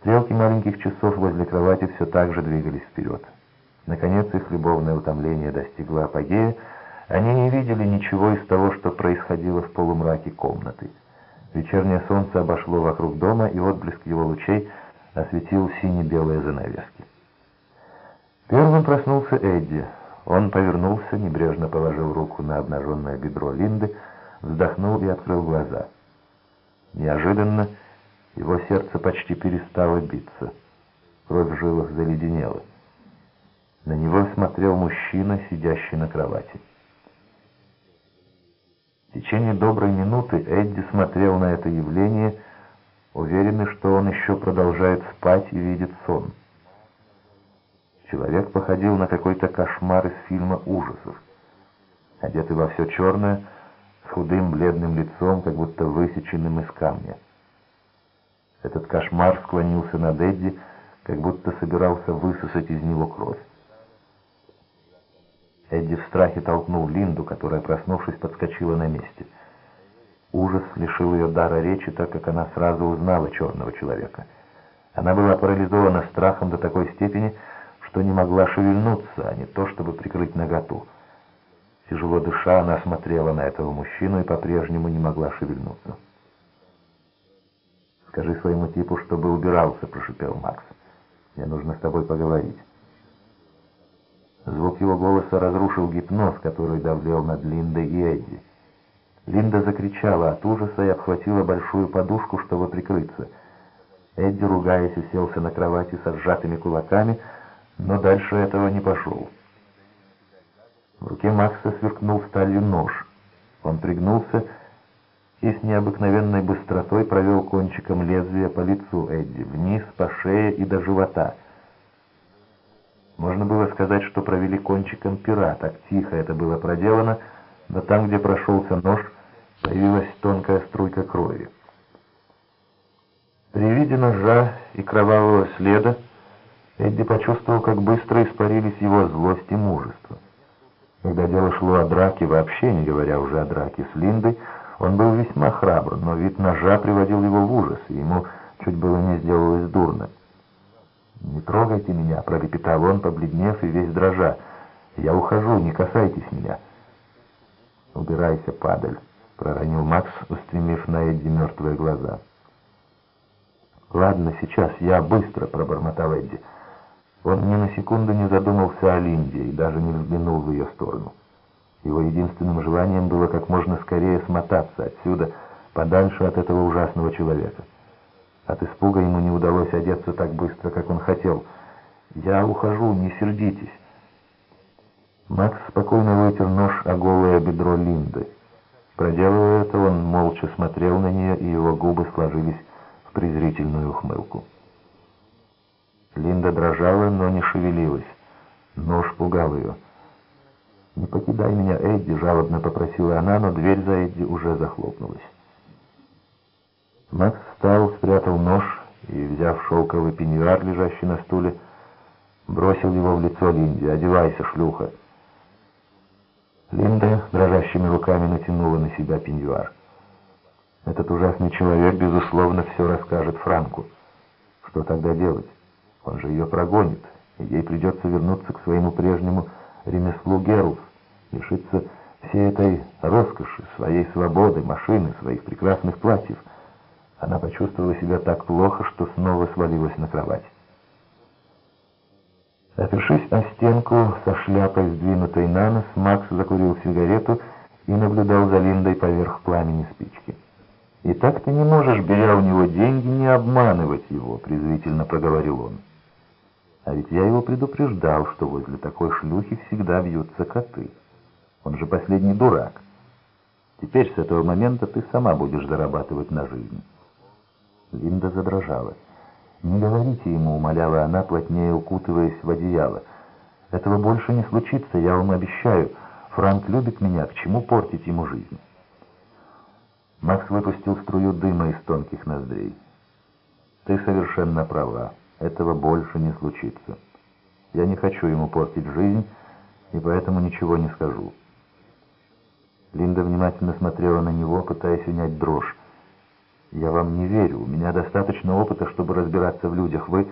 Стрелки маленьких часов возле кровати все так же двигались вперед. Наконец их любовное утомление достигло апогея, они не видели ничего из того, что происходило в полумраке комнаты. Вечернее солнце обошло вокруг дома, и отблеск его лучей осветил сине-белые занавески. Первым проснулся Эдди. Он повернулся, небрежно положил руку на обнаженное бедро Линды, вздохнул и открыл глаза. Неожиданно его сердце почти перестало биться. Кровь в жилах заледенела. На него смотрел мужчина, сидящий на кровати. В течение доброй минуты Эдди смотрел на это явление, уверенный, что он еще продолжает спать и видит сон. Человек походил на какой-то кошмар из фильма ужасов. Одетый во все черное, с худым бледным лицом, как будто высеченным из камня. Этот кошмар склонился над Эдди, как будто собирался высосать из него кровь. Эдди в страхе толкнул Линду, которая, проснувшись, подскочила на месте. Ужас лишил ее дара речи, так как она сразу узнала черного человека. Она была парализована страхом до такой степени, что не могла шевельнуться, а не то, чтобы прикрыть наготу. Тяжело дыша, она смотрела на этого мужчину и по-прежнему не могла шевельнуться. «Скажи своему типу, чтобы убирался», — прошипел Макс. «Мне нужно с тобой поговорить». Звук его голоса разрушил гипноз, который давлел над Линдой и Эдди. Линда закричала от ужаса и обхватила большую подушку, чтобы прикрыться. Эдди, ругаясь, уселся на кровати со сжатыми кулаками, но дальше этого не пошел. В руке Макса сверкнул сталью нож. Он пригнулся и с необыкновенной быстротой провел кончиком лезвия по лицу Эдди, вниз, по шее и до живота. Можно было сказать, что провели кончиком пера, так тихо это было проделано, но там, где прошелся нож, появилась тонкая струйка крови. При виде ножа и кровавого следа Эдди почувствовал, как быстро испарились его злость и мужество. Когда дело шло о драке, вообще не говоря уже о драке с Линдой, он был весьма храбр, но вид ножа приводил его в ужас, и ему чуть было не сделалось дурно. «Не трогайте меня», — пролепетал он, побледнев и весь дрожа. «Я ухожу, не касайтесь меня». «Убирайся, падаль», — проронил Макс, устремив на Эдди мертвые глаза. «Ладно, сейчас, я быстро», — пробормотал Эдди. Он ни на секунду не задумался о Линде и даже не взглянул в ее сторону. Его единственным желанием было как можно скорее смотаться отсюда, подальше от этого ужасного человека. От испуга ему не удалось одеться так быстро, как он хотел. «Я ухожу, не сердитесь». Макс спокойно вытер нож о голое бедро Линды. Проделывая это, он молча смотрел на нее, и его губы сложились в презрительную ухмылку. Линда дрожала, но не шевелилась. Нож пугал ее. «Не покидай меня, Эдди», — жалобно попросила она, но дверь за Эдди уже захлопнулась. Макс встал, спрятал нож и, взяв шелковый пеньюар, лежащий на стуле, бросил его в лицо Линде. «Одевайся, шлюха!» Линда дрожащими руками натянула на себя пеньюар. Этот ужасный человек, безусловно, все расскажет Франку. Что тогда делать? Он же ее прогонит, и ей придется вернуться к своему прежнему ремеслу Герлс, лишиться всей этой роскоши, своей свободы, машины, своих прекрасных платьев. Она почувствовала себя так плохо, что снова свалилась на кровать. Опершись о стенку со шляпой, сдвинутой на нос, Макс закурил сигарету и наблюдал за Линдой поверх пламени спички. «И так ты не можешь, беря у него деньги, не обманывать его», — презрительно проговорил он. «А ведь я его предупреждал, что возле такой шлюхи всегда бьются коты. Он же последний дурак. Теперь с этого момента ты сама будешь зарабатывать на жизнь». Линда задрожала. «Не говорите ему», — умоляла она, плотнее укутываясь в одеяло. «Этого больше не случится, я вам обещаю. Франк любит меня, к чему портить ему жизнь?» Макс выпустил струю дыма из тонких ноздрей. «Ты совершенно права. Этого больше не случится. Я не хочу ему портить жизнь, и поэтому ничего не скажу». Линда внимательно смотрела на него, пытаясь унять дрожь. «Я вам не верю. У меня достаточно опыта, чтобы разбираться в людях. Вы